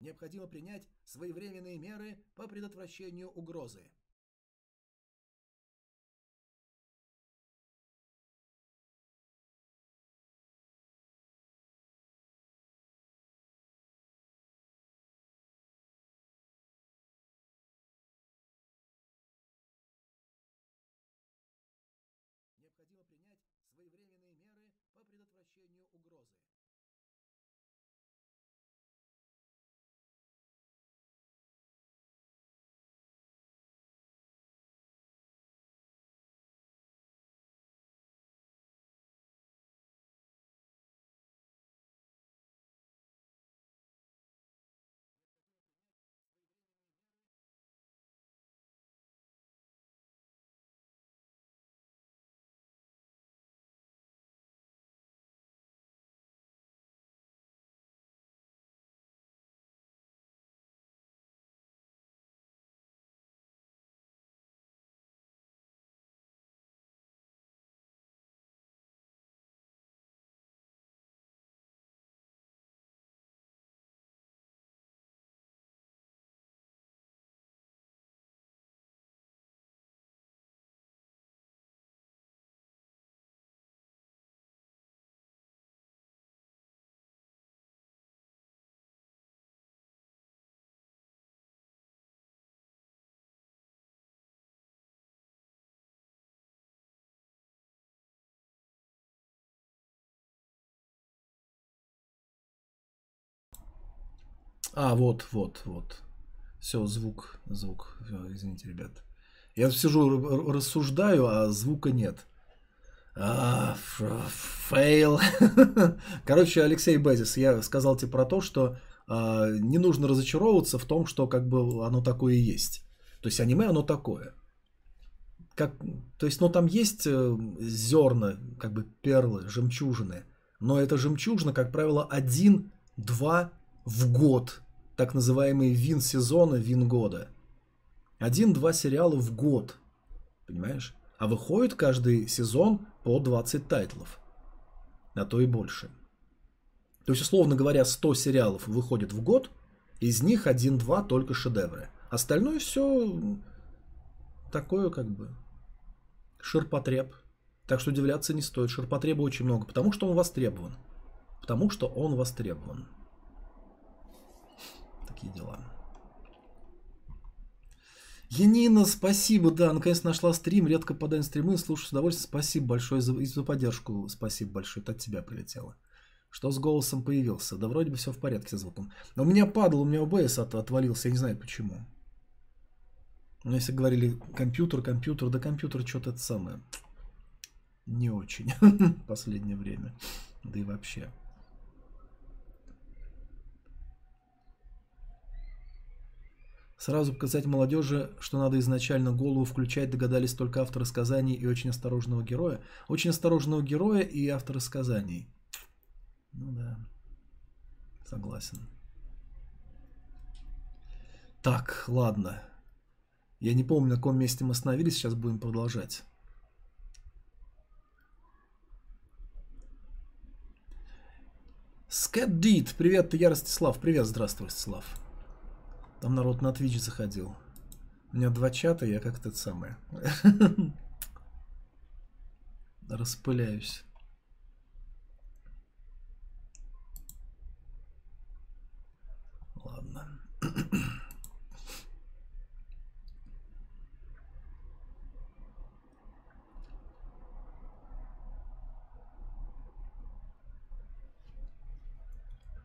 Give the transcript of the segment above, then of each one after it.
Необходимо принять своевременные меры по предотвращению угрозы. А, вот, вот, вот. Все, звук, звук. Извините, ребят. Я сижу, рассуждаю, а звука нет. А, fail. Короче, Алексей Базис, я сказал тебе про то, что а, не нужно разочаровываться в том, что как бы оно такое и есть. То есть аниме оно такое. Как, то есть, ну там есть э, зерна, как бы перлы, жемчужины, но это жемчужина, как правило, один-два в год. Так называемые вин сезона, вин года. Один-два сериала в год. Понимаешь? А выходит каждый сезон по 20 тайтлов. А то и больше. То есть, условно говоря, 100 сериалов выходит в год, из них 1-2 только шедевры. Остальное все такое как бы ширпотреб. Так что удивляться не стоит. Ширпотреба очень много, потому что он востребован. Потому что он востребован. Такие дела. Енина, спасибо, да, наконец нашла стрим, редко подаем стримы, слушаю с удовольствием, спасибо большое за, за поддержку, спасибо большое, это от тебя прилетело. Что с голосом появился? Да вроде бы все в порядке со звуком. Но у меня падал, у меня ОБС от, отвалился, я не знаю почему. Но если говорили компьютер, компьютер, да компьютер что-то это самое. Не очень последнее время. Да и вообще. Сразу показать молодежи, что надо изначально голову включать, догадались только авторы сказаний и очень осторожного героя. Очень осторожного героя и авторы сказаний. Ну да, согласен. Так, ладно. Я не помню, на каком месте мы остановились, сейчас будем продолжать. Скэддит, привет, я Ростислав, привет, здравствуй, Ростислав. Там народ на Twitch заходил. У меня два чата, я как-то самое. Распыляюсь. Ладно.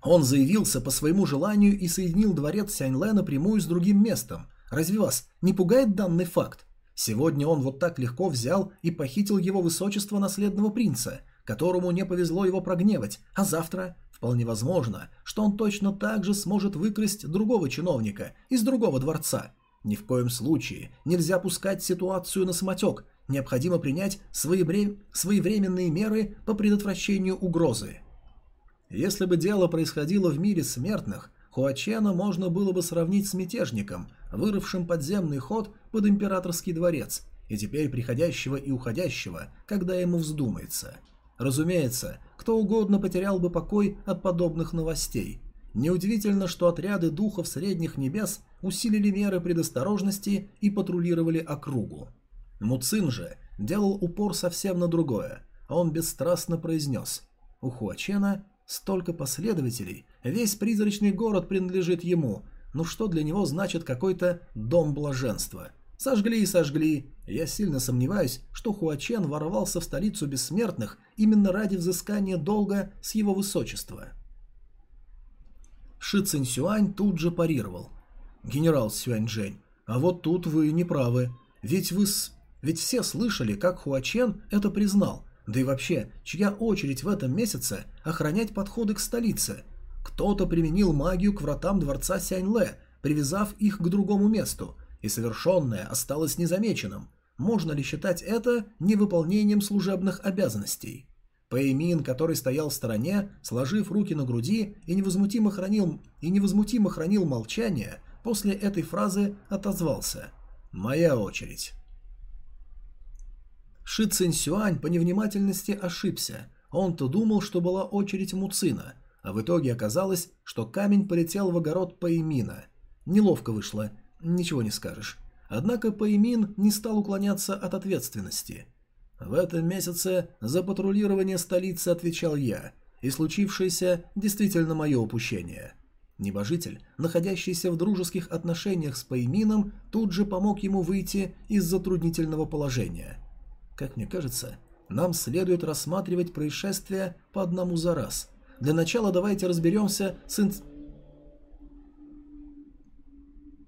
Он заявился по своему желанию и соединил дворец Сяньле напрямую с другим местом. Разве вас не пугает данный факт? Сегодня он вот так легко взял и похитил его высочество наследного принца, которому не повезло его прогневать, а завтра вполне возможно, что он точно так же сможет выкрасть другого чиновника из другого дворца. Ни в коем случае нельзя пускать ситуацию на самотек, необходимо принять своевре- своевременные меры по предотвращению угрозы. Если бы дело происходило в мире смертных, Хуачена можно было бы сравнить с мятежником, вырывшим подземный ход под императорский дворец, и теперь приходящего и уходящего, когда ему вздумается. Разумеется, кто угодно потерял бы покой от подобных новостей. Неудивительно, что отряды духов средних небес усилили меры предосторожности и патрулировали округу. Муцин же делал упор совсем на другое, а он бесстрастно произнес «У Хуачена столько последователей, весь призрачный город принадлежит ему, ну что для него значит какой-то дом блаженства?» Сожгли и сожгли. Я сильно сомневаюсь, что Хуачен ворвался в столицу бессмертных именно ради взыскания долга с его высочества. Ши Цинсюань тут же парировал. «Генерал Сюаньчжэнь, а вот тут вы не правы. Ведь вы с... Ведь все слышали, как Хуачен это признал. Да и вообще, чья очередь в этом месяце охранять подходы к столице? Кто-то применил магию к вратам дворца Сяньле, привязав их к другому месту, и совершенное осталось незамеченным. Можно ли считать это невыполнением служебных обязанностей? Пэймин, который стоял в стороне, сложив руки на груди и невозмутимо хранил, и невозмутимо хранил молчание, после этой фразы отозвался «Моя очередь». Ши Цинсюань по невнимательности ошибся. Он-то думал, что была очередь Муцина, а в итоге оказалось, что камень полетел в огород Пэймина. Неловко вышло, ничего не скажешь. Однако Пэймин не стал уклоняться от ответственности. В этом месяце за патрулирование столицы отвечал я, и случившееся действительно мое упущение. Небожитель, находящийся в дружеских отношениях с Пэймином, тут же помог ему выйти из затруднительного положения. Как мне кажется, нам следует рассматривать происшествия по одному за раз. Для начала давайте разберемся с инц...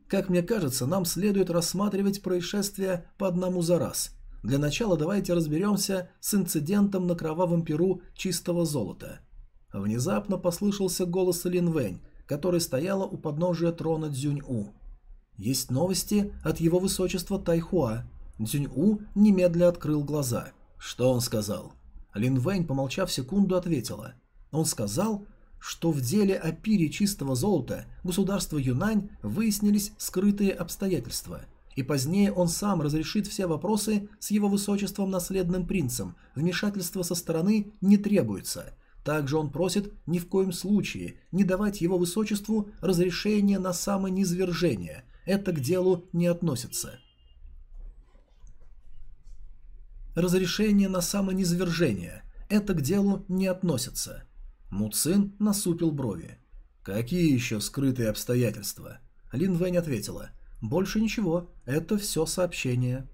Как мне кажется, нам следует рассматривать происшествия по одному за раз – для начала давайте разберемся с инцидентом на Кровавом Перу чистого золота. Внезапно послышался голос Лин Вэнь, которая стояла у подножия трона Цзюнь-У. Есть новости от его высочества Тайхуа. Цзюнь-У немедля открыл глаза. Что он сказал? Лин Вэнь, помолчав секунду, ответила. Он сказал, что в деле о пире чистого золота государства Юнань выяснились скрытые обстоятельства – и позднее он сам разрешит все вопросы с его высочеством наследным принцем, вмешательство со стороны не требуется. Также он просит ни в коем случае не давать его высочеству разрешение на самонизвержение, это к делу не относится. Разрешение на самонизвержение, это к делу не относится. Муцин насупил брови. «Какие еще скрытые обстоятельства?» Лин Вэнь ответила. Больше ничего, это все сообщение.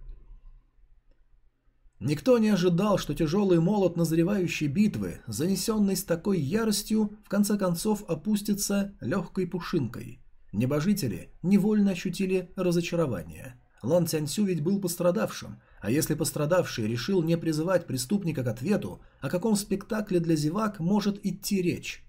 Никто не ожидал, что тяжелый молот назревающей битвы, занесенный с такой яростью, в конце концов опустится легкой пушинкой. Небожители невольно ощутили разочарование. Лан Цяньсю ведь был пострадавшим, а если пострадавший решил не призывать преступника к ответу, о каком спектакле для зевак может идти речь?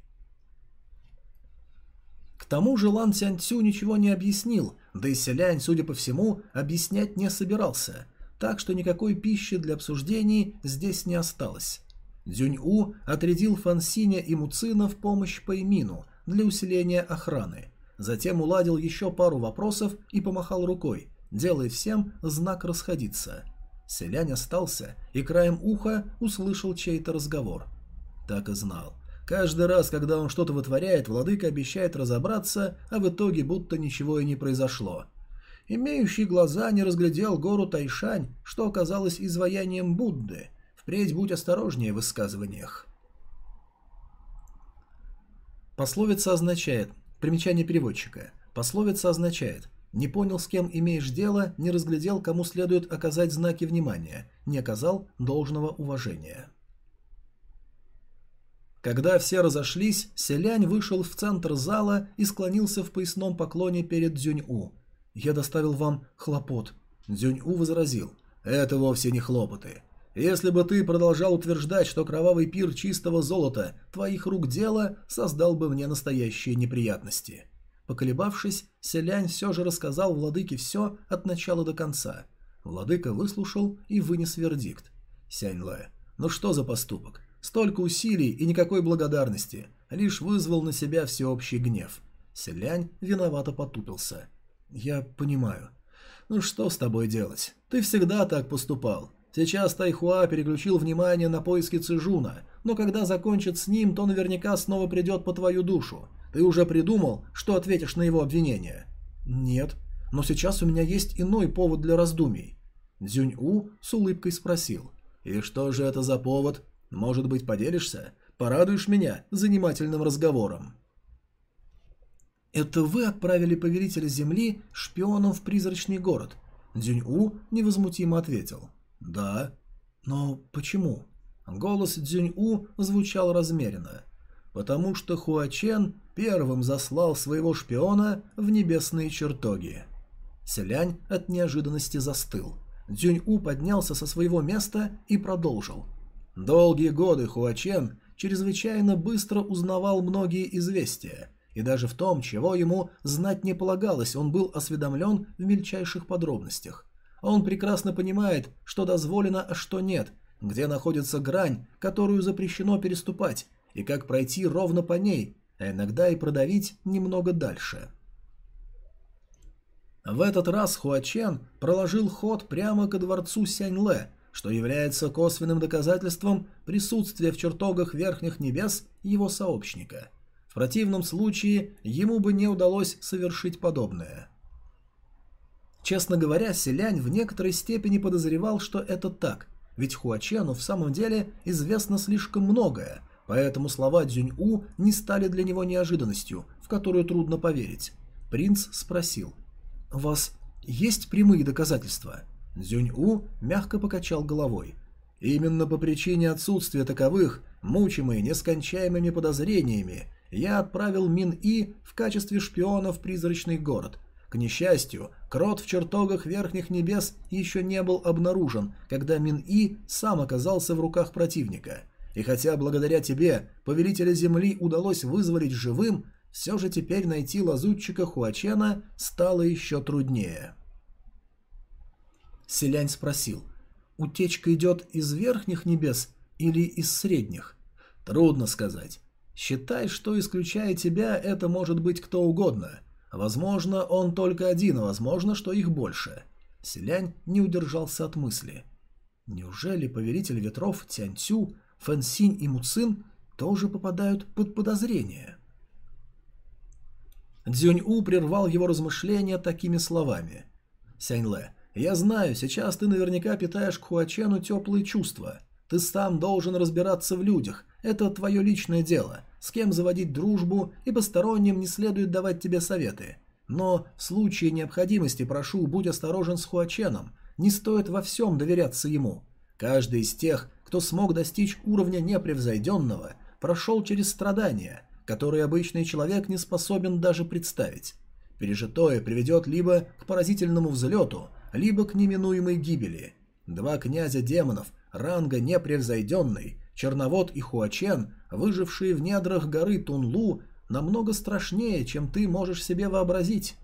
К тому же Лан Цяньцю ничего не объяснил, да и Селянь, судя по всему, объяснять не собирался, так что никакой пищи для обсуждений здесь не осталось. Дзюнь-У отрядил Фансиня и Муцина в помощь Пэймину для усиления охраны. Затем уладил еще пару вопросов и помахал рукой, делая всем знак расходиться. Селянь остался и краем уха услышал чей-то разговор. Так и знал. Каждый раз, когда он что-то вытворяет, владыка обещает разобраться, а в итоге будто ничего и не произошло. Имеющий глаза не разглядел гору Тайшань, что оказалось изваянием Будды. Впредь будь осторожнее в высказываниях. Пословица означает... Примечание переводчика. Пословица означает «Не понял, с кем имеешь дело, не разглядел, кому следует оказать знаки внимания, не оказал должного уважения». Когда все разошлись, Селянь вышел в центр зала и склонился в поясном поклоне перед Дзюнь-У. «Я доставил вам хлопот». Дзюнь-У возразил. «Это вовсе не хлопоты. Если бы ты продолжал утверждать, что кровавый пир чистого золота твоих рук дело, создал бы мне настоящие неприятности». Поколебавшись, Селянь все же рассказал владыке все от начала до конца. Владыка выслушал и вынес вердикт. Сянь Лэ, ну что за поступок? Столько усилий и никакой благодарности. Лишь вызвал на себя всеобщий гнев. Селянь виновато потупился. «Я понимаю. Ну что с тобой делать? Ты всегда так поступал. Сейчас Тайхуа переключил внимание на поиски Цижуна, но когда закончит с ним, то наверняка снова придет по твою душу. Ты уже придумал, что ответишь на его обвинение? Нет, но сейчас у меня есть иной повод для раздумий. Дзюнь-У с улыбкой спросил. И что же это за повод? Может быть, поделишься? Порадуешь меня занимательным разговором. Это вы отправили повелителя Земли шпионом в призрачный город? Дзюнь-У невозмутимо ответил. Да. Но почему? Голос Дзюнь-У звучал размеренно. Потому что Хуачен первым заслал своего шпиона в небесные чертоги. Селянь от неожиданности застыл. Дзюнь-У поднялся со своего места и продолжил. Долгие годы Хуачен чрезвычайно быстро узнавал многие известия, и даже в том, чего ему знать не полагалось, он был осведомлен в мельчайших подробностях. Он прекрасно понимает, что дозволено, а что нет, где находится грань, которую запрещено переступать, и как пройти ровно по ней, а иногда и продавить немного дальше. В этот раз Хуачен проложил ход прямо ко дворцу Сяньле, что является косвенным доказательством присутствия в чертогах верхних небес его сообщника. В противном случае ему бы не удалось совершить подобное. Честно говоря, Селянь в некоторой степени подозревал, что это так, ведь Хуачену в самом деле известно слишком многое, поэтому слова Дзюнь-У не стали для него неожиданностью, в которую трудно поверить. Принц спросил – «У вас есть прямые доказательства?» Зюнь-У мягко покачал головой. «Именно по причине отсутствия таковых, мучимые нескончаемыми подозрениями, я отправил Мин-И в качестве шпиона в призрачный город. К несчастью, крот в чертогах верхних небес еще не был обнаружен, когда Мин-И сам оказался в руках противника. И хотя благодаря тебе повелителя Земли удалось вызволить живым, все же теперь найти лазутчика Хуачена стало еще труднее. Селянь спросил, утечка идет из верхних небес или из средних? Трудно сказать. Считай, что исключая тебя, это может быть кто угодно. Возможно, он только один, а возможно, что их больше. Селянь не удержался от мысли. Неужели повелитель ветров Тяньцю, Фэнсинь и Муцин тоже попадают под подозрение? Дзюнь-У прервал его размышления такими словами. «Сяньле, я знаю, сейчас ты наверняка питаешь к Хуачену теплые чувства. Ты сам должен разбираться в людях, это твое личное дело, с кем заводить дружбу, и посторонним не следует давать тебе советы. Но в случае необходимости прошу, будь осторожен с Хуаченом, не стоит во всем доверяться ему. Каждый из тех, кто смог достичь уровня непревзойденного, прошел через страдания – который обычный человек не способен даже представить. Пережитое приведет либо к поразительному взлету, либо к неминуемой гибели. Два князя демонов, ранга непревзойденный, Черновод и Хуачен, выжившие в недрах горы Тунлу, намного страшнее, чем ты можешь себе вообразить.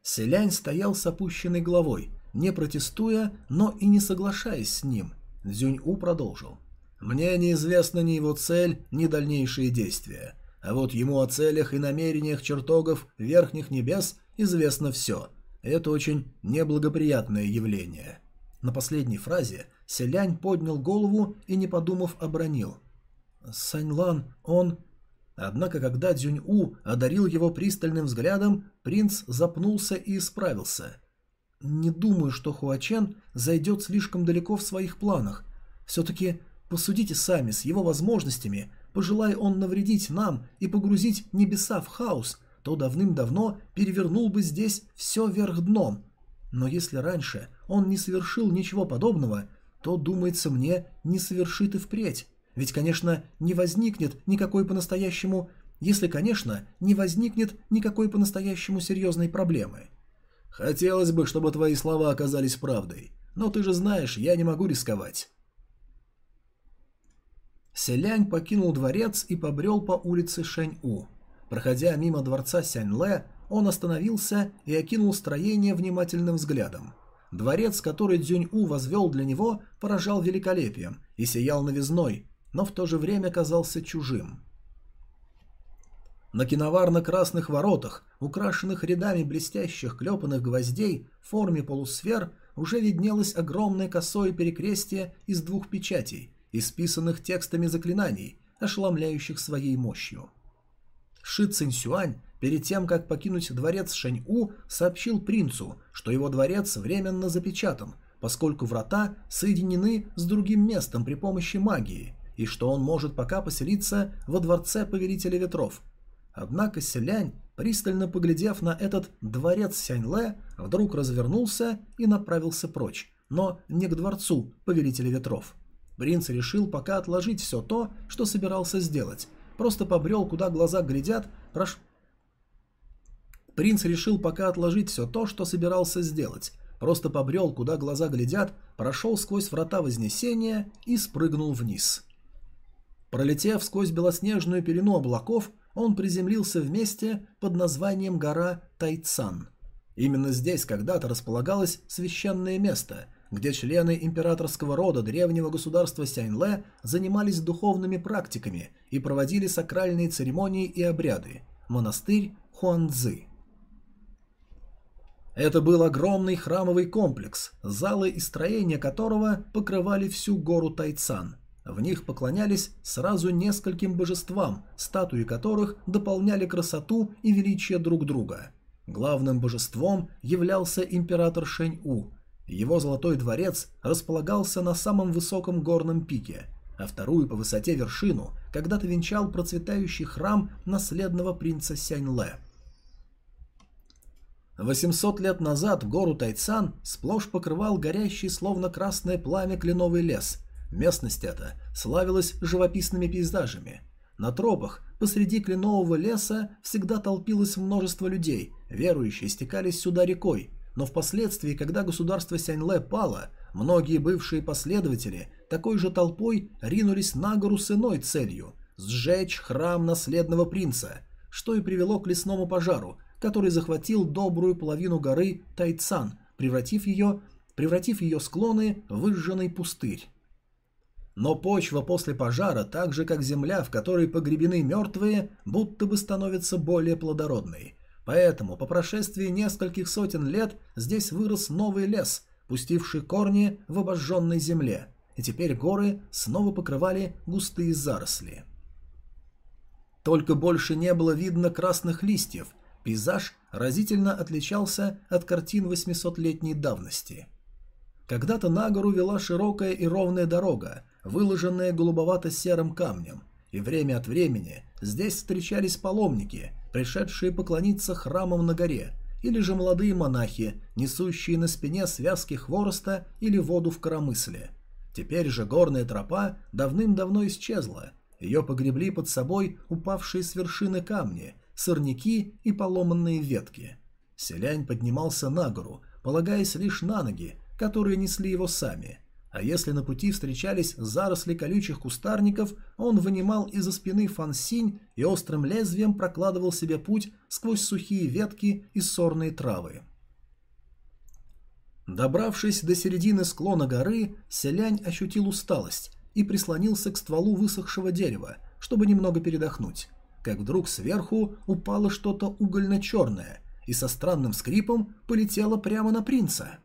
Селянь стоял с опущенной головой, не протестуя, но и не соглашаясь с ним. Дзюнь-У продолжил. Мне неизвестна ни его цель, ни дальнейшие действия. А вот ему о целях и намерениях чертогов верхних небес известно все. Это очень неблагоприятное явление. На последней фразе Селянь поднял голову и, не подумав, обронил. «Саньлан, он...» Однако, когда Дзюнь-У одарил его пристальным взглядом, принц запнулся и исправился. «Не думаю, что Хуачен зайдет слишком далеко в своих планах. Все-таки Посудите сами, с его возможностями, пожелая он навредить нам и погрузить небеса в хаос, то давным-давно перевернул бы здесь все вверх дном. Но если раньше он не совершил ничего подобного, то, думается мне, не совершит и впредь. Ведь, конечно, не возникнет никакой по-настоящему... Если, конечно, не возникнет никакой по-настоящему серьезной проблемы. Хотелось бы, чтобы твои слова оказались правдой. Но ты же знаешь, я не могу рисковать. Селянь покинул дворец и побрел по улице Шэнь-У. Проходя мимо дворца Сянь-Лэ, он остановился и окинул строение внимательным взглядом. Дворец, который Дзюнь-У возвел для него, поражал великолепием и сиял новизной, но в то же время казался чужим. На киноварно-красных воротах, украшенных рядами блестящих клепанных гвоздей в форме полусфер, уже виднелось огромное косое перекрестие из двух печатей, исписанных текстами заклинаний, ошеломляющих своей мощью. Ши Цинсюань перед тем, как покинуть дворец Шэнь-У, сообщил принцу, что его дворец временно запечатан, поскольку врата соединены с другим местом при помощи магии, и что он может пока поселиться во дворце Повелителя Ветров. Однако Селянь, пристально поглядев на этот дворец Сяньле, вдруг развернулся и направился прочь, но не к дворцу Повелителя Ветров. Принц решил пока отложить все то, что собирался сделать, просто побрел, куда глаза глядят, прош... Принц решил пока отложить все то, что собирался сделать, просто побрел, куда глаза глядят, прошел сквозь врата Вознесения и спрыгнул вниз. Пролетев сквозь белоснежную пелену облаков, он приземлился в месте под названием гора Тайцан. Именно здесь когда-то располагалось священное место, где члены императорского рода древнего государства Сяньле занимались духовными практиками и проводили сакральные церемонии и обряды – монастырь Хуанцзы. Это был огромный храмовый комплекс, залы и строения которого покрывали всю гору Тайцан. В них поклонялись сразу нескольким божествам, статуи которых дополняли красоту и величие друг друга. Главным божеством являлся император Шэнь-У. Его золотой дворец располагался на самом высоком горном пике, а вторую по высоте вершину когда-то венчал процветающий храм наследного принца Сянь-Ле. 800 лет назад гору Тайцан сплошь покрывал горящий словно красное пламя кленовый лес. Местность эта славилась живописными пейзажами. На тропах посреди кленового леса всегда толпилось множество людей, верующие стекались сюда рекой, но впоследствии, когда государство Сяньле пало, многие бывшие последователи такой же толпой ринулись на гору с иной целью – сжечь храм наследного принца, что и привело к лесному пожару, который захватил добрую половину горы Тайцан, превратив ее, превратив ее склоны в выжженный пустырь. Но почва после пожара, так же как земля, в которой погребены мертвые, будто бы становится более плодородной. Поэтому по прошествии нескольких сотен лет здесь вырос новый лес, пустивший корни в обожженной земле, и теперь горы снова покрывали густые заросли. Только больше не было видно красных листьев – Пейзаж разительно отличался от картин 800-летней давности. Когда-то на гору вела широкая и ровная дорога, выложенная голубовато-серым камнем, и время от времени здесь встречались паломники, пришедшие поклониться храмам на горе, или же молодые монахи, несущие на спине связки хвороста или воду в коромысле. Теперь же горная тропа давным-давно исчезла, ее погребли под собой упавшие с вершины камни, сорняки и поломанные ветки. Селянь поднимался на гору, полагаясь лишь на ноги, которые несли его сами. А если на пути встречались заросли колючих кустарников, он вынимал из-за спины фансинь и острым лезвием прокладывал себе путь сквозь сухие ветки и сорные травы. Добравшись до середины склона горы, селянь ощутил усталость и прислонился к стволу высохшего дерева, чтобы немного передохнуть как вдруг сверху упало что-то угольно-черное и со странным скрипом полетело прямо на принца.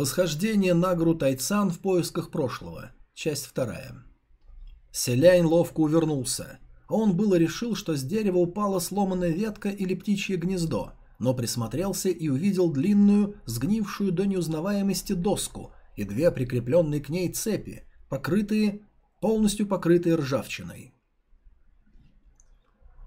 Восхождение на гору Тайцан в поисках прошлого. Часть вторая. Селянь ловко увернулся. Он было решил, что с дерева упала сломанная ветка или птичье гнездо, но присмотрелся и увидел длинную, сгнившую до неузнаваемости доску и две прикрепленные к ней цепи, покрытые, полностью покрытые ржавчиной.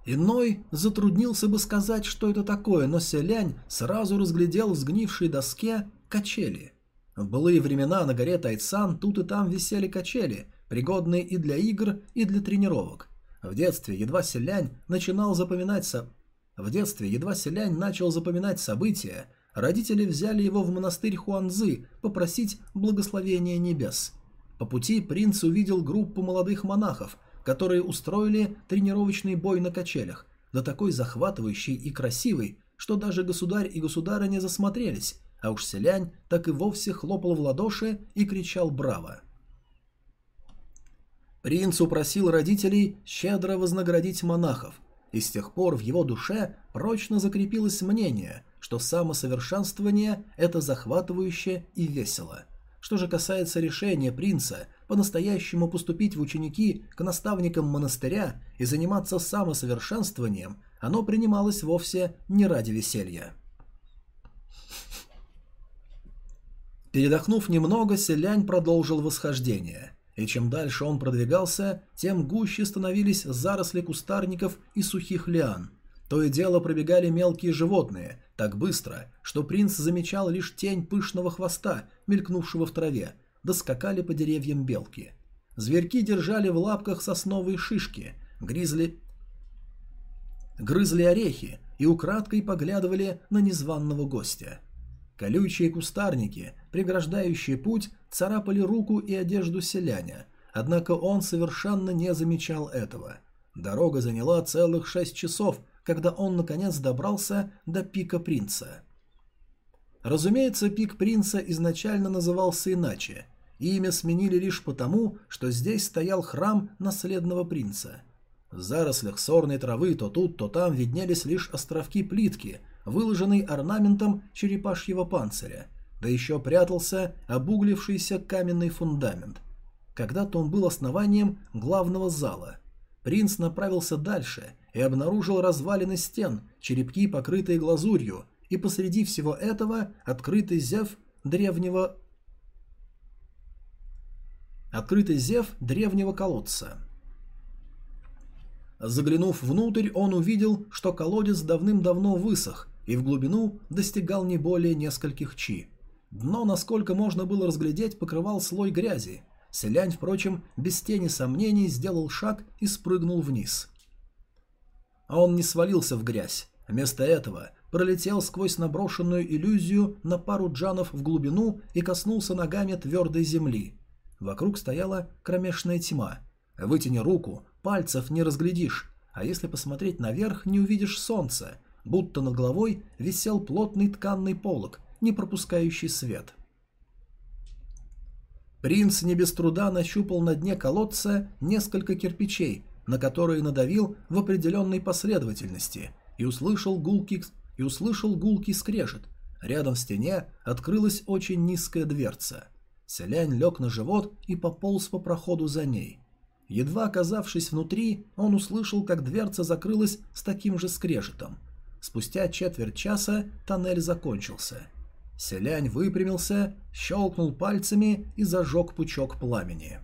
Иной затруднился бы сказать, что это такое, но Селянь сразу разглядел в сгнившей доске качели. В былые времена на горе Тайцан тут и там висели качели, пригодные и для игр, и для тренировок. В детстве едва селянь начинал запоминать со... В детстве едва селянь начал запоминать события, родители взяли его в монастырь Хуанзы попросить благословения небес. По пути принц увидел группу молодых монахов, которые устроили тренировочный бой на качелях, да такой захватывающий и красивый, что даже государь и государыня засмотрелись, а уж селянь так и вовсе хлопал в ладоши и кричал «Браво!». Принц упросил родителей щедро вознаградить монахов, и с тех пор в его душе прочно закрепилось мнение, что самосовершенствование – это захватывающе и весело. Что же касается решения принца по-настоящему поступить в ученики к наставникам монастыря и заниматься самосовершенствованием, оно принималось вовсе не ради веселья. Передохнув немного, селянь продолжил восхождение – и чем дальше он продвигался, тем гуще становились заросли кустарников и сухих лиан. То и дело пробегали мелкие животные, так быстро, что принц замечал лишь тень пышного хвоста, мелькнувшего в траве, да скакали по деревьям белки. Зверьки держали в лапках сосновые шишки, гризли... грызли орехи и украдкой поглядывали на незваного гостя. Колючие кустарники, преграждающие путь, царапали руку и одежду селяня, однако он совершенно не замечал этого. Дорога заняла целых шесть часов, когда он наконец добрался до пика принца. Разумеется, пик принца изначально назывался иначе. Имя сменили лишь потому, что здесь стоял храм наследного принца. В зарослях сорной травы то тут, то там виднелись лишь островки плитки, выложенной орнаментом черепашьего панциря, да еще прятался обуглившийся каменный фундамент. Когда-то он был основанием главного зала. Принц направился дальше и обнаружил развалины стен, черепки, покрытые глазурью, и посреди всего этого открытый зев древнего открытый зев древнего колодца. Заглянув внутрь, он увидел, что колодец давным-давно высох и в глубину достигал не более нескольких чи. Дно, насколько можно было разглядеть, покрывал слой грязи. Селянь, впрочем, без тени сомнений сделал шаг и спрыгнул вниз. А он не свалился в грязь. Вместо этого пролетел сквозь наброшенную иллюзию на пару джанов в глубину и коснулся ногами твердой земли. Вокруг стояла кромешная тьма. Вытяни руку, пальцев не разглядишь, а если посмотреть наверх, не увидишь солнца, будто над головой висел плотный тканный полог, не пропускающий свет. Принц не без труда нащупал на дне колодца несколько кирпичей, на которые надавил в определенной последовательности, и услышал гулкий, и услышал гулкий скрежет. Рядом в стене открылась очень низкая дверца. Селянь лег на живот и пополз по проходу за ней. Едва оказавшись внутри, он услышал, как дверца закрылась с таким же скрежетом. Спустя четверть часа тоннель закончился. Селянь выпрямился, щелкнул пальцами и зажег пучок пламени.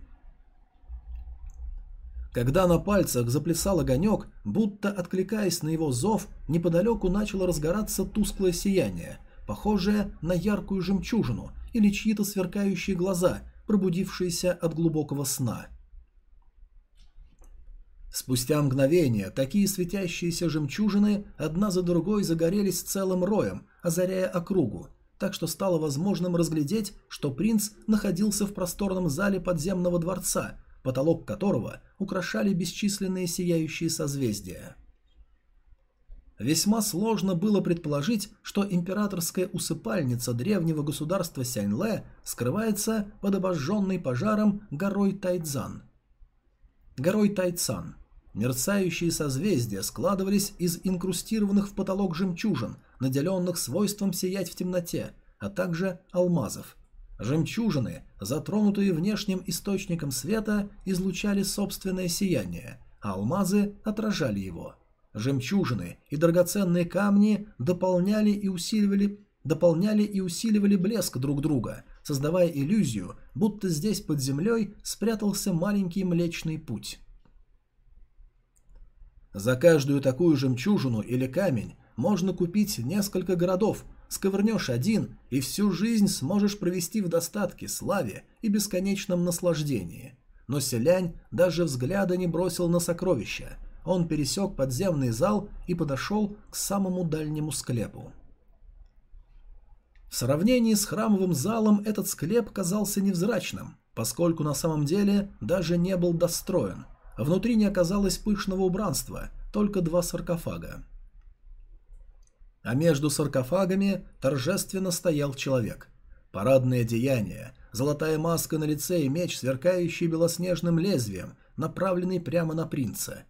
Когда на пальцах заплясал огонек, будто откликаясь на его зов, неподалеку начало разгораться тусклое сияние, похожее на яркую жемчужину или чьи-то сверкающие глаза, пробудившиеся от глубокого сна. Спустя мгновение такие светящиеся жемчужины одна за другой загорелись целым роем, озаряя округу, так что стало возможным разглядеть, что принц находился в просторном зале подземного дворца, потолок которого украшали бесчисленные сияющие созвездия. Весьма сложно было предположить, что императорская усыпальница древнего государства Сяньле скрывается под обожженной пожаром горой Тайцзан. Горой Тайцан. Мерцающие созвездия складывались из инкрустированных в потолок жемчужин, наделенных свойством сиять в темноте, а также алмазов. Жемчужины, затронутые внешним источником света, излучали собственное сияние, а алмазы отражали его. Жемчужины и драгоценные камни дополняли и усиливали дополняли и усиливали блеск друг друга, создавая иллюзию, будто здесь под землей спрятался маленький Млечный Путь. За каждую такую жемчужину или камень можно купить несколько городов, сковырнешь один и всю жизнь сможешь провести в достатке, славе и бесконечном наслаждении. но Селянь даже взгляда не бросил на сокровища. Он пересек подземный зал и подошел к самому дальнему склепу. В сравнении с храмовым залом этот склеп казался невзрачным, поскольку на самом деле даже не был достроен. Внутри не оказалось пышного убранства, только два саркофага. А между саркофагами торжественно стоял человек. Парадное деяние, золотая маска на лице и меч, сверкающий белоснежным лезвием, направленный прямо на принца.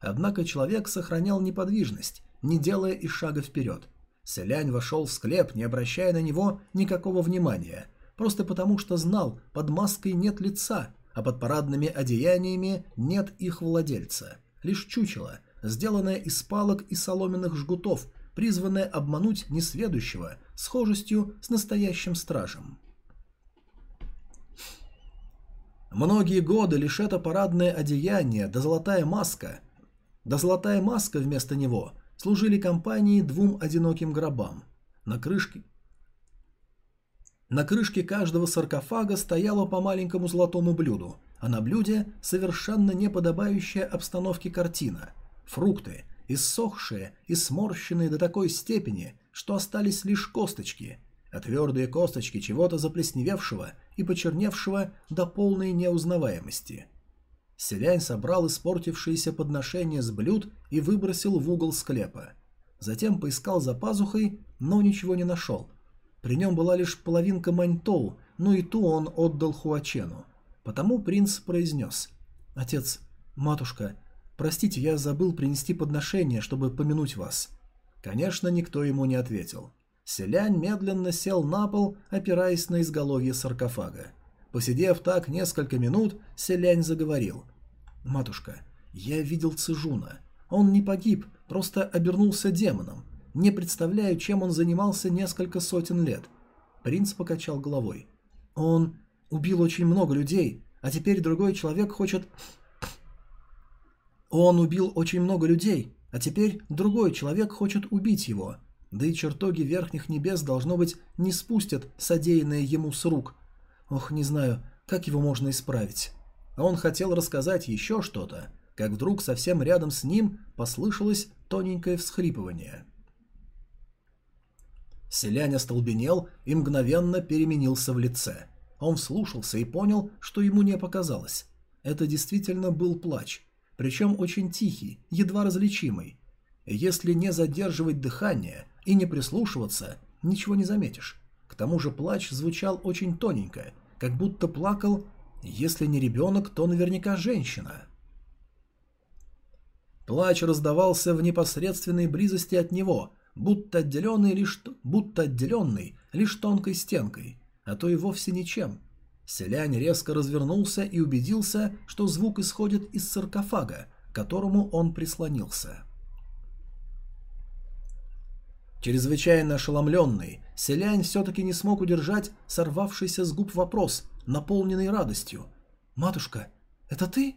Однако человек сохранял неподвижность, не делая и шага вперед. Селянь вошел в склеп, не обращая на него никакого внимания, просто потому что знал, под маской нет лица, а под парадными одеяниями нет их владельца. Лишь чучело, сделанное из палок и соломенных жгутов, призванное обмануть несведущего схожестью с настоящим стражем. Многие годы лишь это парадное одеяние да золотая маска, да золотая маска вместо него служили компанией двум одиноким гробам. На крышке на крышке каждого саркофага стояло по маленькому золотому блюду, а на блюде совершенно неподобающая обстановке картина. Фрукты, иссохшие и сморщенные до такой степени, что остались лишь косточки, а твердые косточки чего-то заплесневевшего и почерневшего до полной неузнаваемости. Селянь собрал испортившиеся подношения с блюд и выбросил в угол склепа. Затем поискал за пазухой, но ничего не нашел – при нем была лишь половинка маньтоу, но и ту он отдал Хуачену. Потому принц произнес. «Отец, матушка, простите, я забыл принести подношение, чтобы помянуть вас». Конечно, никто ему не ответил. Селянь медленно сел на пол, опираясь на изголовье саркофага. Посидев так несколько минут, Селянь заговорил. «Матушка, я видел Цижуна. Он не погиб, просто обернулся демоном. Не представляю, чем он занимался несколько сотен лет. Принц покачал головой. Он убил очень много людей, а теперь другой человек хочет... Он убил очень много людей, а теперь другой человек хочет убить его. Да и чертоги верхних небес, должно быть, не спустят содеянное ему с рук. Ох, не знаю, как его можно исправить. Он хотел рассказать еще что-то, как вдруг совсем рядом с ним послышалось тоненькое всхрипывание. Селянь остолбенел и мгновенно переменился в лице. Он вслушался и понял, что ему не показалось. Это действительно был плач, причем очень тихий, едва различимый. Если не задерживать дыхание и не прислушиваться, ничего не заметишь. К тому же плач звучал очень тоненько, как будто плакал, если не ребенок, то наверняка женщина. Плач раздавался в непосредственной близости от него, будто отделенный лишь, будто отделенный лишь тонкой стенкой, а то и вовсе ничем. Селянь резко развернулся и убедился, что звук исходит из саркофага, к которому он прислонился. Чрезвычайно ошеломленный, Селянь все-таки не смог удержать сорвавшийся с губ вопрос, наполненный радостью. «Матушка, это ты?»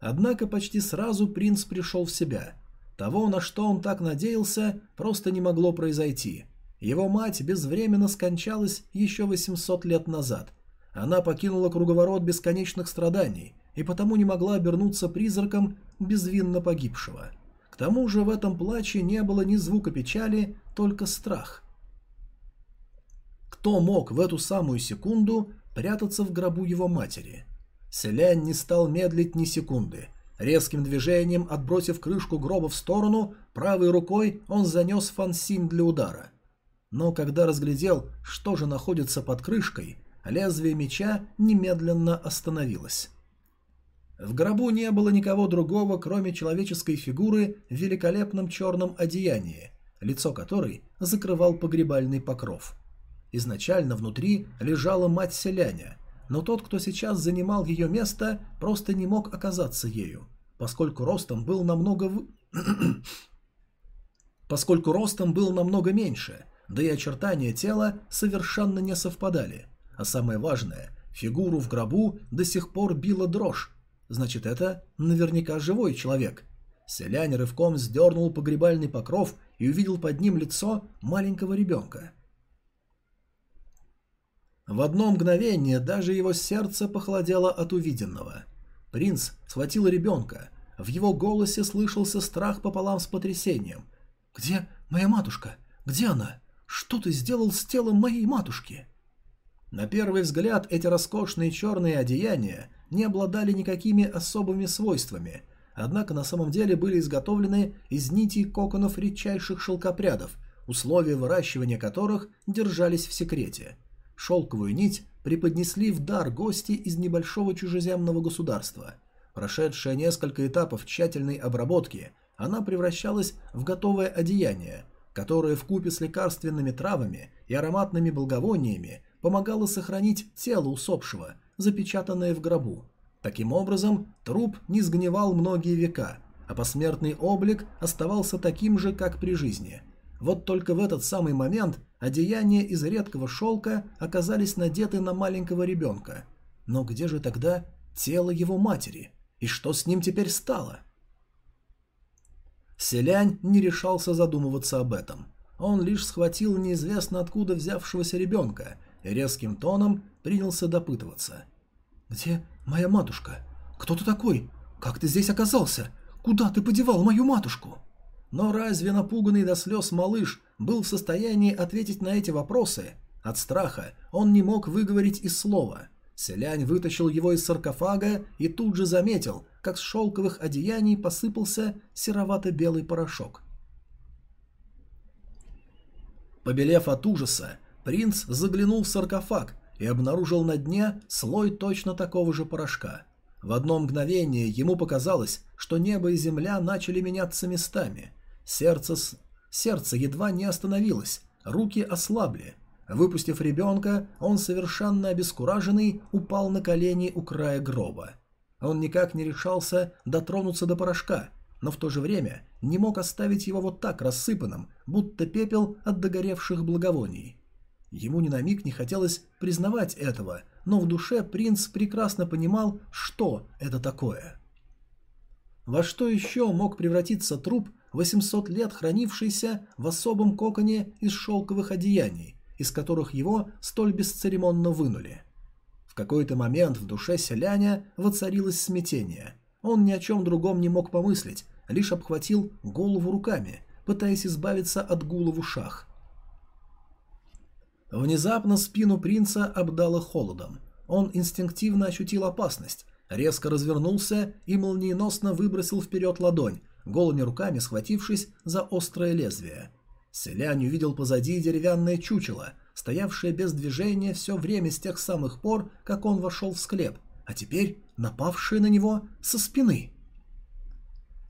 Однако почти сразу принц пришел в себя. Того, на что он так надеялся, просто не могло произойти. Его мать безвременно скончалась еще 800 лет назад. Она покинула круговорот бесконечных страданий и потому не могла обернуться призраком безвинно погибшего. К тому же в этом плаче не было ни звука печали, только страх. Кто мог в эту самую секунду прятаться в гробу его матери? Селянь не стал медлить ни секунды – Резким движением, отбросив крышку гроба в сторону, правой рукой он занес фансин для удара. Но когда разглядел, что же находится под крышкой, лезвие меча немедленно остановилось. В гробу не было никого другого, кроме человеческой фигуры в великолепном черном одеянии, лицо которой закрывал погребальный покров. Изначально внутри лежала мать селяня, но тот, кто сейчас занимал ее место, просто не мог оказаться ею поскольку ростом был намного в... поскольку ростом был намного меньше, да и очертания тела совершенно не совпадали. А самое важное, фигуру в гробу до сих пор била дрожь. Значит, это наверняка живой человек. Селянь рывком сдернул погребальный покров и увидел под ним лицо маленького ребенка. В одно мгновение даже его сердце похолодело от увиденного – Принц схватил ребенка. В его голосе слышался страх пополам с потрясением. «Где моя матушка? Где она? Что ты сделал с телом моей матушки?» На первый взгляд эти роскошные черные одеяния не обладали никакими особыми свойствами, однако на самом деле были изготовлены из нитей коконов редчайших шелкопрядов, условия выращивания которых держались в секрете. Шелковую нить преподнесли в дар гости из небольшого чужеземного государства. Прошедшая несколько этапов тщательной обработки, она превращалась в готовое одеяние, которое в купе с лекарственными травами и ароматными благовониями помогало сохранить тело усопшего, запечатанное в гробу. Таким образом, труп не сгнивал многие века, а посмертный облик оставался таким же, как при жизни. Вот только в этот самый момент одеяния из редкого шелка оказались надеты на маленького ребенка. Но где же тогда тело его матери? И что с ним теперь стало? Селянь не решался задумываться об этом. Он лишь схватил неизвестно откуда взявшегося ребенка резким тоном принялся допытываться. «Где моя матушка? Кто ты такой? Как ты здесь оказался? Куда ты подевал мою матушку?» Но разве напуганный до слез малыш был в состоянии ответить на эти вопросы? От страха он не мог выговорить и слова. Селянь вытащил его из саркофага и тут же заметил, как с шелковых одеяний посыпался серовато-белый порошок. Побелев от ужаса, принц заглянул в саркофаг и обнаружил на дне слой точно такого же порошка. В одно мгновение ему показалось, что небо и земля начали меняться местами – Сердце, с... Сердце едва не остановилось, руки ослабли. Выпустив ребенка, он совершенно обескураженный упал на колени у края гроба. Он никак не решался дотронуться до порошка, но в то же время не мог оставить его вот так рассыпанным, будто пепел от догоревших благовоний. Ему ни на миг не хотелось признавать этого, но в душе принц прекрасно понимал, что это такое. Во что еще мог превратиться труп 800 лет хранившийся в особом коконе из шелковых одеяний, из которых его столь бесцеремонно вынули. В какой-то момент в душе селяня воцарилось смятение. Он ни о чем другом не мог помыслить, лишь обхватил голову руками, пытаясь избавиться от гула в ушах. Внезапно спину принца обдало холодом. Он инстинктивно ощутил опасность, резко развернулся и молниеносно выбросил вперед ладонь, голыми руками схватившись за острое лезвие. Селянь увидел позади деревянное чучело, стоявшее без движения все время с тех самых пор, как он вошел в склеп, а теперь напавшее на него со спины.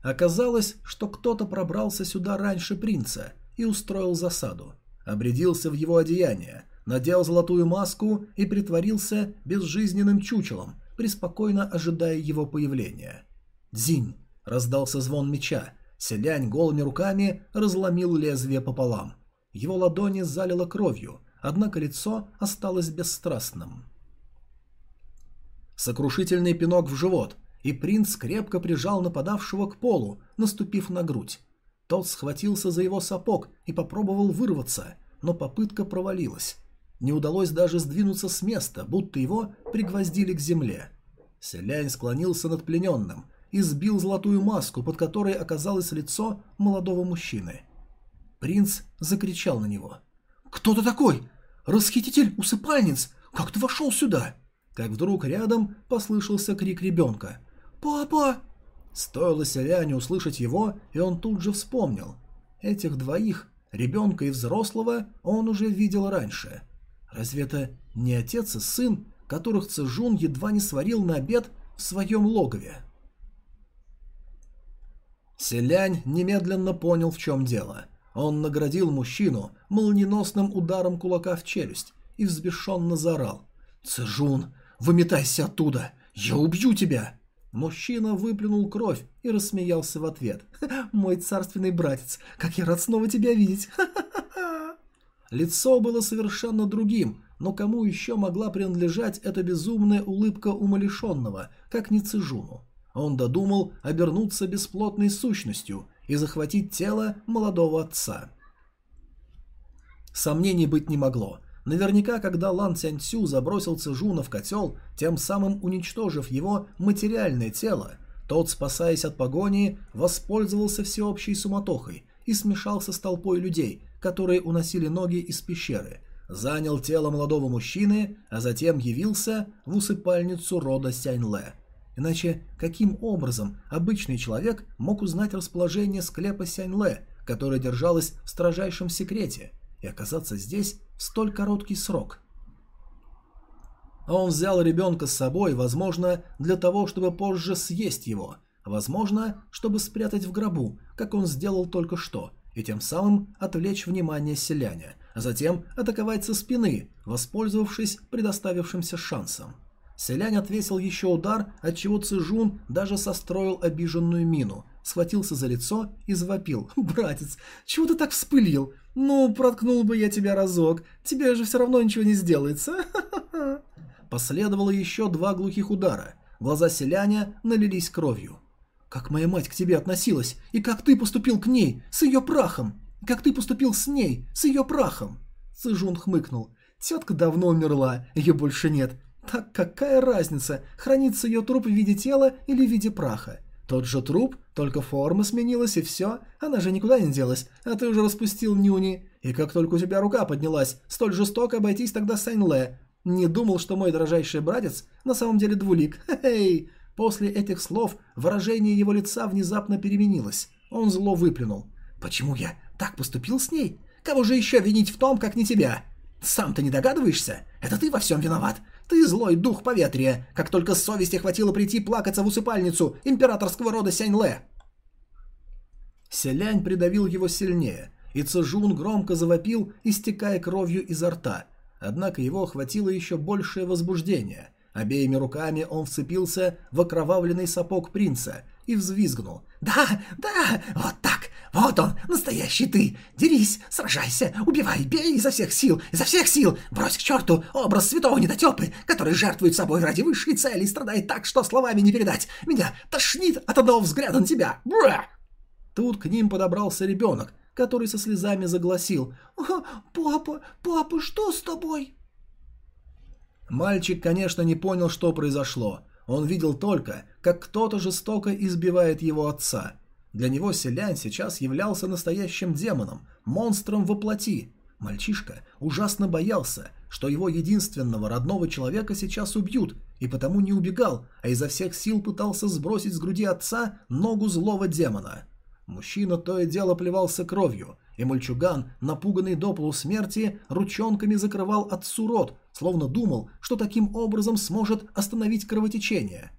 Оказалось, что кто-то пробрался сюда раньше принца и устроил засаду. Обрядился в его одеяние, надел золотую маску и притворился безжизненным чучелом, преспокойно ожидая его появления. Дзинь, Раздался звон меча. Селянь голыми руками разломил лезвие пополам. Его ладони залило кровью, однако лицо осталось бесстрастным. Сокрушительный пинок в живот, и принц крепко прижал нападавшего к полу, наступив на грудь. Тот схватился за его сапог и попробовал вырваться, но попытка провалилась. Не удалось даже сдвинуться с места, будто его пригвоздили к земле. Селянь склонился над плененным, и сбил золотую маску, под которой оказалось лицо молодого мужчины. Принц закричал на него. «Кто ты такой? Расхититель усыпальниц! Как ты вошел сюда?» Как вдруг рядом послышался крик ребенка. «Папа!» Стоило селяне услышать его, и он тут же вспомнил. Этих двоих, ребенка и взрослого, он уже видел раньше. Разве это не отец и сын, которых Цежун едва не сварил на обед в своем логове? Селянь немедленно понял, в чем дело. Он наградил мужчину молниеносным ударом кулака в челюсть и взбешенно заорал. «Цежун, выметайся оттуда! Я убью тебя!» Мужчина выплюнул кровь и рассмеялся в ответ. «Мой царственный братец, как я рад снова тебя видеть!» Лицо было совершенно другим, но кому еще могла принадлежать эта безумная улыбка умалишенного, как не Цежуну? Он додумал обернуться бесплотной сущностью и захватить тело молодого отца. Сомнений быть не могло. Наверняка, когда Лан Цяньцю забросил Цзюна в котел, тем самым уничтожив его материальное тело, тот, спасаясь от погони, воспользовался всеобщей суматохой и смешался с толпой людей, которые уносили ноги из пещеры, занял тело молодого мужчины, а затем явился в усыпальницу рода Сяньле. Иначе каким образом обычный человек мог узнать расположение склепа Сяньле, которое держалось в строжайшем секрете, и оказаться здесь в столь короткий срок? Он взял ребенка с собой, возможно, для того, чтобы позже съесть его, возможно, чтобы спрятать в гробу, как он сделал только что, и тем самым отвлечь внимание селяня, а затем атаковать со спины, воспользовавшись предоставившимся шансом. Селянь отвесил еще удар, отчего Цижун даже состроил обиженную мину, схватился за лицо и завопил. «Братец, чего ты так вспылил? Ну, проткнул бы я тебя разок, тебе же все равно ничего не сделается!» Последовало еще два глухих удара. Глаза селяня налились кровью. «Как моя мать к тебе относилась, и как ты поступил к ней, с ее прахом! Как ты поступил с ней, с ее прахом!» Цижун хмыкнул. «Тетка давно умерла, ее больше нет. Так какая разница, хранится ее труп в виде тела или в виде праха? Тот же труп, только форма сменилась и все. Она же никуда не делась, а ты уже распустил нюни. И как только у тебя рука поднялась, столь жестоко обойтись тогда с Лэ. Не думал, что мой дрожайший братец на самом деле двулик. Хе-хей. После этих слов выражение его лица внезапно переменилось. Он зло выплюнул. «Почему я так поступил с ней? Кого же еще винить в том, как не тебя? Сам ты не догадываешься? Это ты во всем виноват. Ты злой дух поветрия, как только совести хватило прийти плакаться в усыпальницу императорского рода Сяньле. Селянь придавил его сильнее, и Цежун громко завопил, истекая кровью изо рта. Однако его охватило еще большее возбуждение. Обеими руками он вцепился в окровавленный сапог принца и взвизгнул. «Да, да, вот так, вот он, настоящий ты! Дерись, сражайся, убивай, бей изо всех сил, изо всех сил! Брось к черту образ святого недотепы, который жертвует собой ради высшей цели и страдает так, что словами не передать! Меня тошнит от одного взгляда на тебя! Бра!» Тут к ним подобрался ребенок, который со слезами загласил. «Папа, папа, что с тобой?» Мальчик, конечно, не понял, что произошло. Он видел только, как кто-то жестоко избивает его отца – для него селянь сейчас являлся настоящим демоном, монстром во плоти. Мальчишка ужасно боялся, что его единственного родного человека сейчас убьют, и потому не убегал, а изо всех сил пытался сбросить с груди отца ногу злого демона. Мужчина то и дело плевался кровью, и мальчуган, напуганный до полусмерти, ручонками закрывал отцу рот, словно думал, что таким образом сможет остановить кровотечение.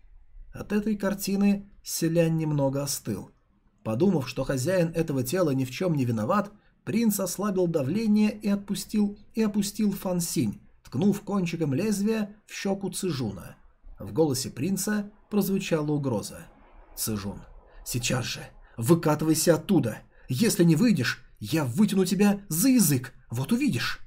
От этой картины селянь немного остыл. Подумав, что хозяин этого тела ни в чем не виноват, принц ослабил давление и отпустил и опустил Фансинь, ткнув кончиком лезвия в щеку Цижуна. В голосе принца прозвучала угроза. «Цижун, сейчас же выкатывайся оттуда! Если не выйдешь, я вытяну тебя за язык, вот увидишь!»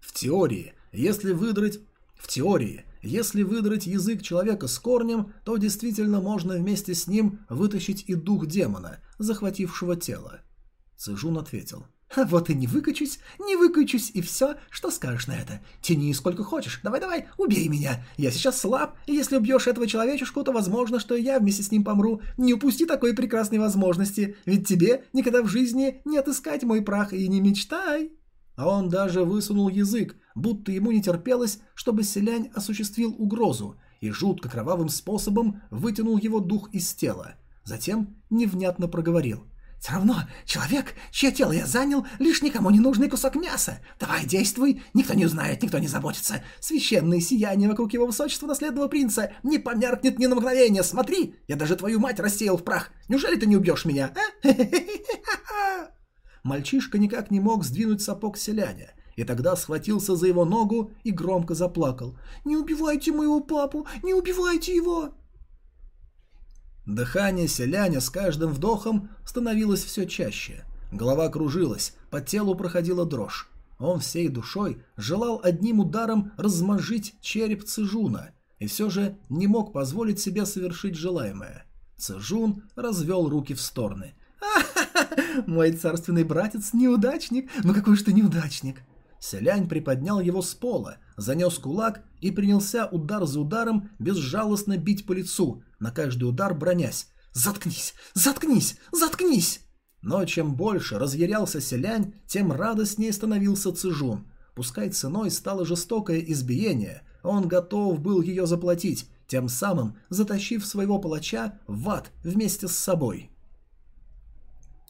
В теории, если выдрать... В теории, если выдрать язык человека с корнем, то действительно можно вместе с ним вытащить и дух демона, захватившего тело. Цижун ответил. «А вот и не выкачусь, не выкачусь, и все, что скажешь на это. Тяни сколько хочешь, давай-давай, убей меня. Я сейчас слаб, и если убьешь этого человечушку, то возможно, что я вместе с ним помру. Не упусти такой прекрасной возможности, ведь тебе никогда в жизни не отыскать мой прах и не мечтай». А он даже высунул язык, будто ему не терпелось, чтобы селянь осуществил угрозу, и жутко кровавым способом вытянул его дух из тела. Затем невнятно проговорил. «Все равно, человек, чье тело я занял, лишь никому не нужный кусок мяса. Давай, действуй, никто не узнает, никто не заботится. Священное сияние вокруг его высочества наследного принца не померкнет ни на мгновение. Смотри, я даже твою мать рассеял в прах. Неужели ты не убьешь меня, а? Мальчишка никак не мог сдвинуть сапог селяня, и тогда схватился за его ногу и громко заплакал. «Не убивайте моего папу! Не убивайте его!» Дыхание селяня с каждым вдохом становилось все чаще. Голова кружилась, по телу проходила дрожь. Он всей душой желал одним ударом размозжить череп Цижуна, и все же не мог позволить себе совершить желаемое. Цижун развел руки в стороны. «Мой царственный братец неудачник. Ну какой же ты неудачник?» Селянь приподнял его с пола, занес кулак и принялся удар за ударом безжалостно бить по лицу, на каждый удар бронясь. «Заткнись! Заткнись! Заткнись!» Но чем больше разъярялся селянь, тем радостнее становился Цижун. Пускай ценой стало жестокое избиение, он готов был ее заплатить, тем самым затащив своего палача в ад вместе с собой.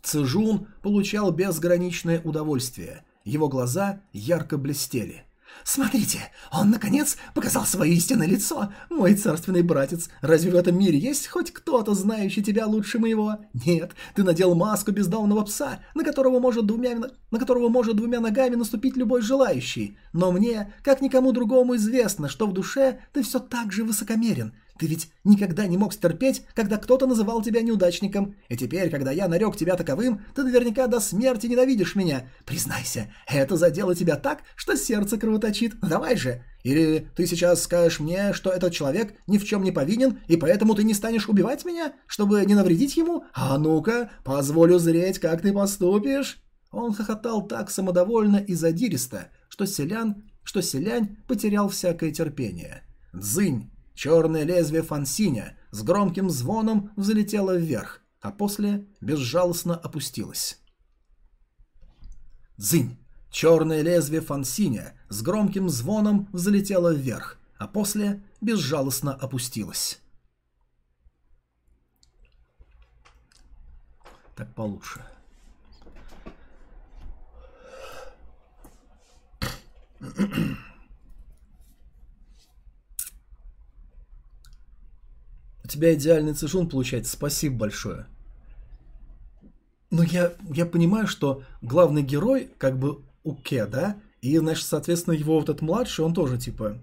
Цижун получал безграничное удовольствие. Его глаза ярко блестели. «Смотрите, он, наконец, показал свое истинное лицо, мой царственный братец. Разве в этом мире есть хоть кто-то, знающий тебя лучше моего? Нет, ты надел маску бездомного пса, на которого может двумя, на которого может двумя ногами наступить любой желающий. Но мне, как никому другому, известно, что в душе ты все так же высокомерен, ты ведь никогда не мог стерпеть, когда кто-то называл тебя неудачником. И теперь, когда я нарек тебя таковым, ты наверняка до смерти ненавидишь меня. Признайся, это задело тебя так, что сердце кровоточит. Давай же. Или ты сейчас скажешь мне, что этот человек ни в чем не повинен, и поэтому ты не станешь убивать меня, чтобы не навредить ему? А ну-ка, позволю зреть, как ты поступишь. Он хохотал так самодовольно и задиристо, что селян, что селянь потерял всякое терпение. Дзынь Черное лезвие фансиня с громким звоном взлетело вверх, а после безжалостно опустилось. Зынь! Черное лезвие фансиня с громким звоном взлетело вверх, а после безжалостно опустилось. Так получше. У тебя идеальный цижун получается. Спасибо большое. Но я, я понимаю, что главный герой как бы Уке, да? И, значит, соответственно, его вот этот младший, он тоже типа...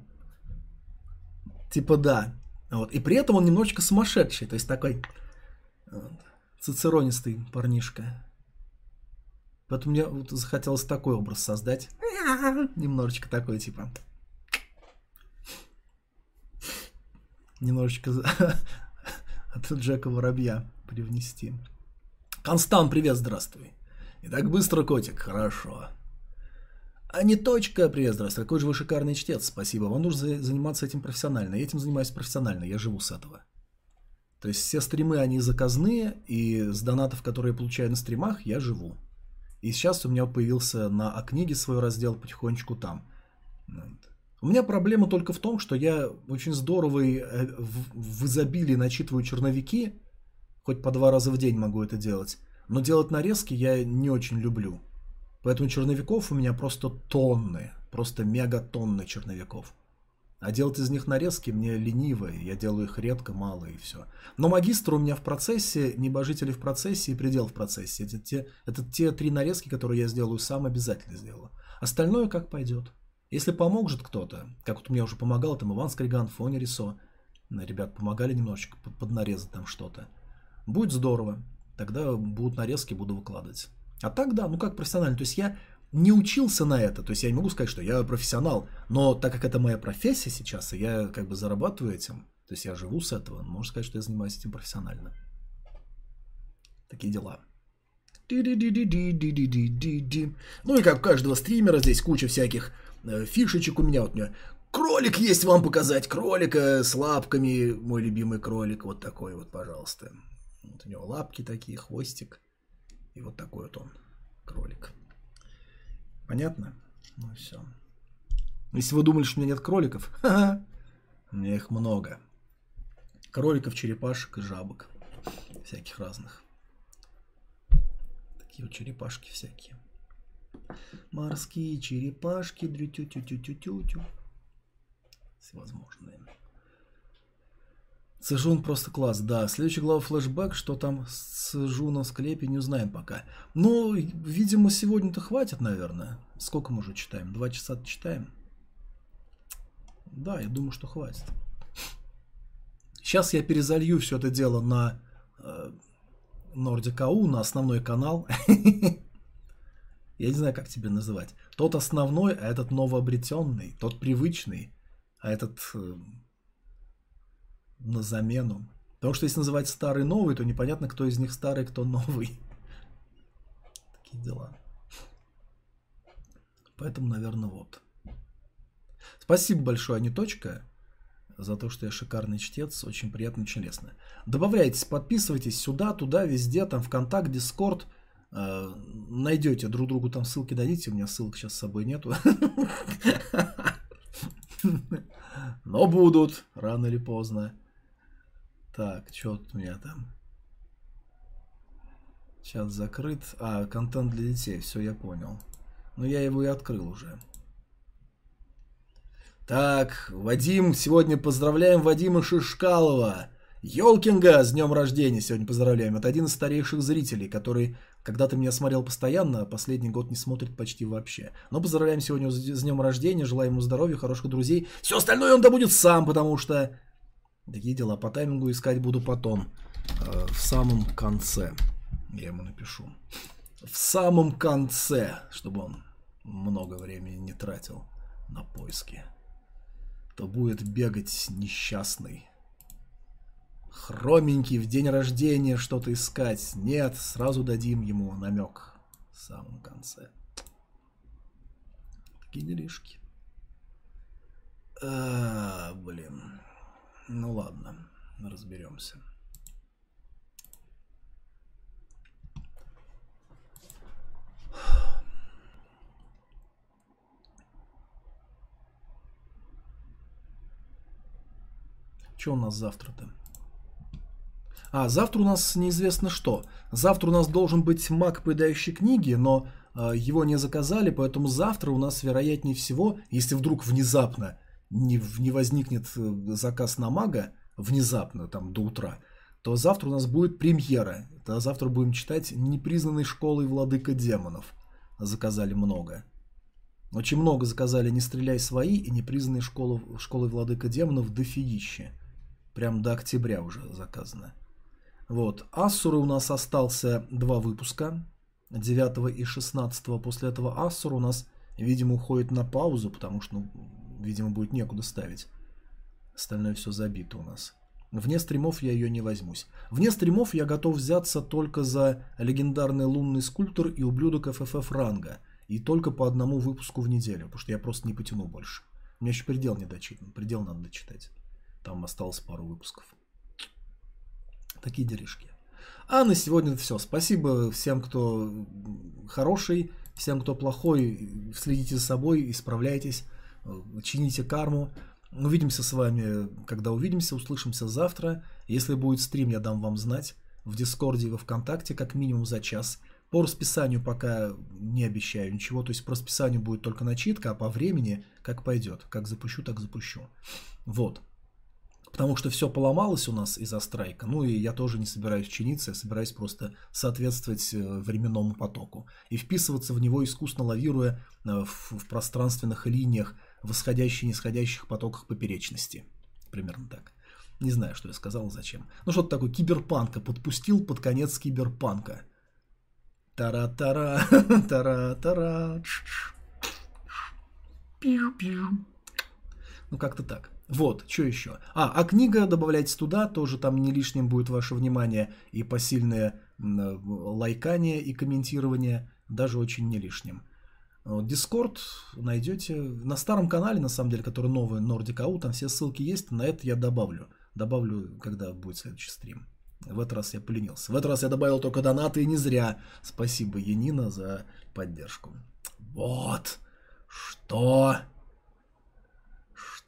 Типа да. Вот. И при этом он немножечко сумасшедший. То есть такой вот, цицеронистый парнишка. Поэтому мне вот захотелось такой образ создать. Немножечко такой, типа. Немножечко от Джека Воробья привнести. Констант, привет, здравствуй. И так быстро, котик, хорошо. А не точка, привет, здравствуй. Какой же вы шикарный чтец, спасибо. Вам нужно заниматься этим профессионально. Я этим занимаюсь профессионально, я живу с этого. То есть все стримы, они заказные, и с донатов, которые я получаю на стримах, я живу. И сейчас у меня появился на книге свой раздел потихонечку там. У меня проблема только в том, что я очень здорово и э, в изобилии начитываю черновики, хоть по два раза в день могу это делать, но делать нарезки я не очень люблю. Поэтому черновиков у меня просто тонны, просто мегатонны черновиков. А делать из них нарезки мне лениво, я делаю их редко, мало и все. Но магистр у меня в процессе, небожители в процессе и предел в процессе. Это те, это те три нарезки, которые я сделаю сам, обязательно сделаю. Остальное как пойдет. Если поможет кто-то, как вот мне уже помогал там Иван Скриган, Фоня Рисо, ребят помогали немножечко поднарезать там что-то, будет здорово. Тогда будут нарезки, буду выкладывать. А так да, ну как профессионально. То есть я не учился на это. То есть я не могу сказать, что я профессионал. Но так как это моя профессия сейчас, и я как бы зарабатываю этим, то есть я живу с этого, можно сказать, что я занимаюсь этим профессионально. Такие дела. Ну и как у каждого стримера здесь куча всяких фишечек у меня. Вот у меня кролик есть вам показать. Кролика с лапками. Мой любимый кролик. Вот такой вот, пожалуйста. Вот у него лапки такие, хвостик. И вот такой вот он, кролик. Понятно? Ну все. Если вы думали, что у меня нет кроликов, ха-ха, у меня их много. Кроликов, черепашек и жабок. Всяких разных. Такие вот черепашки всякие. Морские черепашки, дрю-тю-тю-тю-тю-тю. Всевозможные. Цежун просто класс, да. Следующий глава флешбэк, что там с Цежуном в склепе, не узнаем пока. Ну, видимо, сегодня-то хватит, наверное. Сколько мы уже читаем? Два часа читаем? Да, я думаю, что хватит. Сейчас я перезалью все это дело на э, Nordic.au, на основной канал. я не знаю, как тебе называть. Тот основной, а этот новообретенный, тот привычный, а этот э, на замену. Потому что если называть старый новый, то непонятно, кто из них старый, кто новый. Такие дела. Поэтому, наверное, вот. Спасибо большое, Аниточка, за то, что я шикарный чтец. Очень приятно, очень лестно. Добавляйтесь, подписывайтесь сюда, туда, везде, там ВКонтакт, Дискорд. Э, найдете друг другу там ссылки дадите. У меня ссылок сейчас с собой нету. Но будут, рано или поздно. Так, что у меня там? Чат закрыт. А, контент для детей, все, я понял. Но я его и открыл уже. Так, Вадим, сегодня поздравляем Вадима Шишкалова. Ёлкинга с днем рождения сегодня поздравляем. Это один из старейших зрителей, который когда-то меня смотрел постоянно, а последний год не смотрит почти вообще. Но поздравляем сегодня с днем рождения, желаем ему здоровья, хороших друзей. Все остальное он добудет сам, потому что такие дела по таймингу искать буду потом, э, в самом конце. Я ему напишу. В самом конце, чтобы он много времени не тратил на поиски. То будет бегать несчастный. Хроменький в день рождения что-то искать. Нет, сразу дадим ему намек в самом конце. Такие делишки. А, блин. Ну ладно, разберемся. Что у нас завтра-то? А, завтра у нас неизвестно что. Завтра у нас должен быть маг, поедающий книги, но э, его не заказали, поэтому завтра у нас, вероятнее всего, если вдруг внезапно не, не возникнет э, заказ на мага, внезапно, там, до утра, то завтра у нас будет премьера. Это завтра будем читать «Непризнанной школой владыка демонов». Заказали много. Очень много заказали «Не стреляй свои» и «Непризнанной школы, школой владыка демонов» дофигище. Прям до октября уже заказано. Вот. Ассуры у нас остался два выпуска. 9 и 16. После этого Ассур у нас, видимо, уходит на паузу, потому что, ну, видимо, будет некуда ставить. Остальное все забито у нас. Вне стримов я ее не возьмусь. Вне стримов я готов взяться только за легендарный лунный скульптор и ублюдок ФФФ ранга. И только по одному выпуску в неделю, потому что я просто не потяну больше. У меня еще предел не дочитан. Предел надо дочитать. Там осталось пару выпусков. Такие делишки. А на сегодня все. Спасибо всем, кто хороший, всем, кто плохой. Следите за собой, исправляйтесь, чините карму. Увидимся с вами, когда увидимся, услышимся завтра. Если будет стрим, я дам вам знать в Дискорде и во Вконтакте, как минимум за час. По расписанию пока не обещаю ничего, то есть по расписанию будет только начитка, а по времени как пойдет. Как запущу, так запущу. Вот. Потому что все поломалось у нас из-за страйка. Ну и я тоже не собираюсь чиниться, я собираюсь просто соответствовать э, временному потоку. И вписываться в него, искусно лавируя э, в, в пространственных линиях, восходящих и нисходящих потоках поперечности. Примерно так. Не знаю, что я сказал, зачем. Ну что-то такое киберпанка. Подпустил под конец киберпанка. Тара-тара, тара-тара. Пиу-пиу. Ну как-то так. Вот, что еще? А, а книга добавляйте туда, тоже там не лишним будет ваше внимание и посильное лайкание и комментирование, даже очень не лишним. Дискорд найдете на старом канале, на самом деле, который новый, Nordic AU, там все ссылки есть, на это я добавлю. Добавлю, когда будет следующий стрим. В этот раз я поленился. В этот раз я добавил только донаты и не зря. Спасибо, Янина, за поддержку. Вот. Что?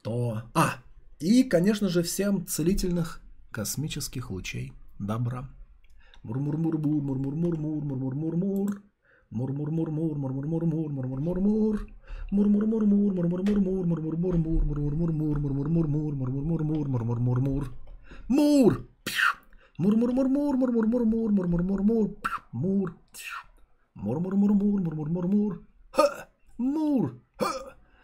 Что... А, и, конечно же, всем целительных космических лучей добра. Мур-мур-мур-мур, мур-мур-мур-мур, мур-мур-мур-мур. Мур-мур-мур-мур, мур-мур-мур-мур, мур-мур-мур. Мур-мур-мур-мур, мур-мур-мур, мур-мур-мур, мур-мур-мур, мур-мур-мур, мур-мур-мур, мур-мур-мур. Мур! Мур-мур-мур-мур, мур-мур-мур-мур, мур-мур-мур, мур. Мур-мур-мур-мур, мур-мур-мур-мур. Ха! Мур!